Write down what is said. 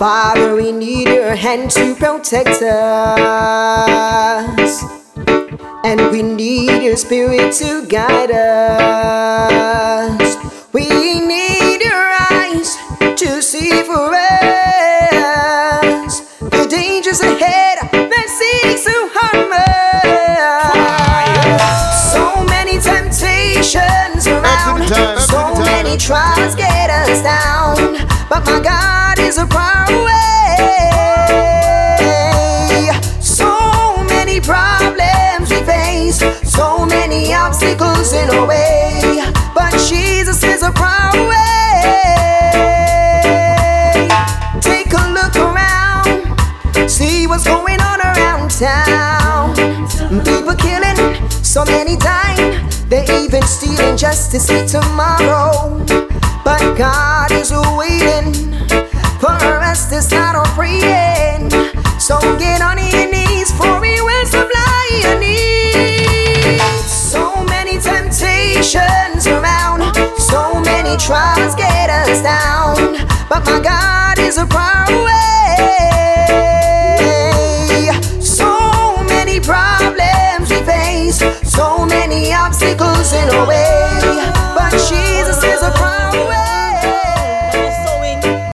Father, we need your hand to protect us. And we need your spirit to guide us. We need your eyes to see for us the dangers ahead that seeks to harm us. So many temptations around, so many trials get us down. But my God is a far away. So many problems we face, so many obstacles in our way. But Jesus is a far away. Take a look around, see what's going on around town. People killing, so many dying. They even stealing just to see tomorrow. But God is waiting So get on your knees for He will supply your needs. So many temptations around, so many trials get us down. But my God is a far away. So many problems we face, so many obstacles in our way.